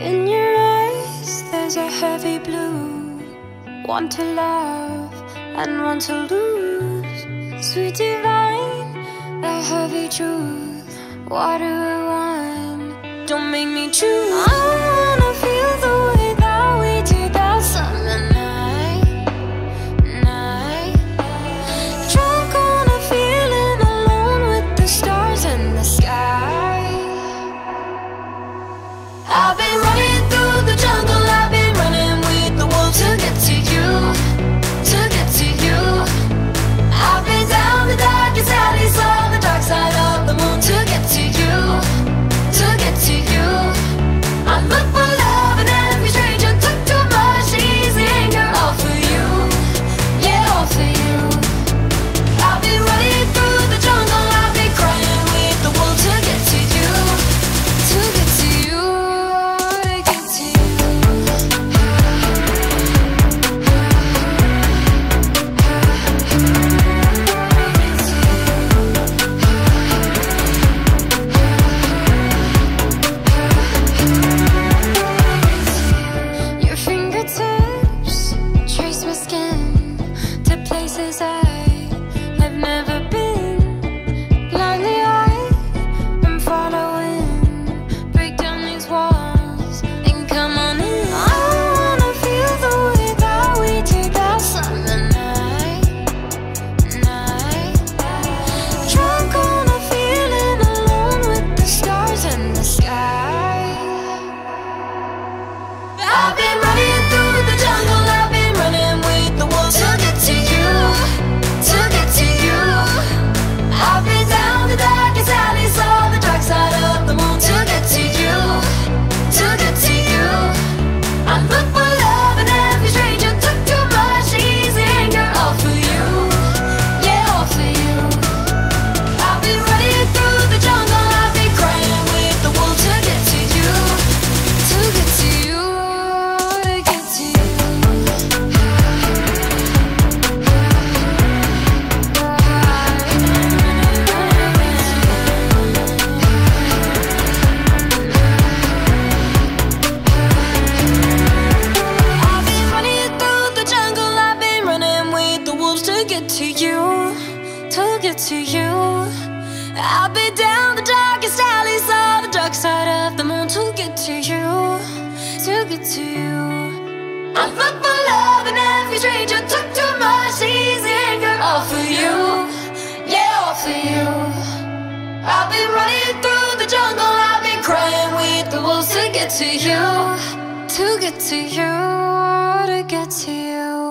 In your eyes, there's a heavy blue. One to love and one to lose. Sweet divine, the heavy truth. Water or wine, don't make me choose. I wanna feel the way that we did that summer night. night. Drunk on a feeling alone with the stars in the sky. I've been to get to you, to get to you. I've been down the darkest alleys on the dark side of the moon to get to you, to get to you. I look for love and every stranger took too much easy anger all for you, yeah, all for you. I've been running through the jungle, I've been crying with the wolves to get to you, to get to you, to get to you.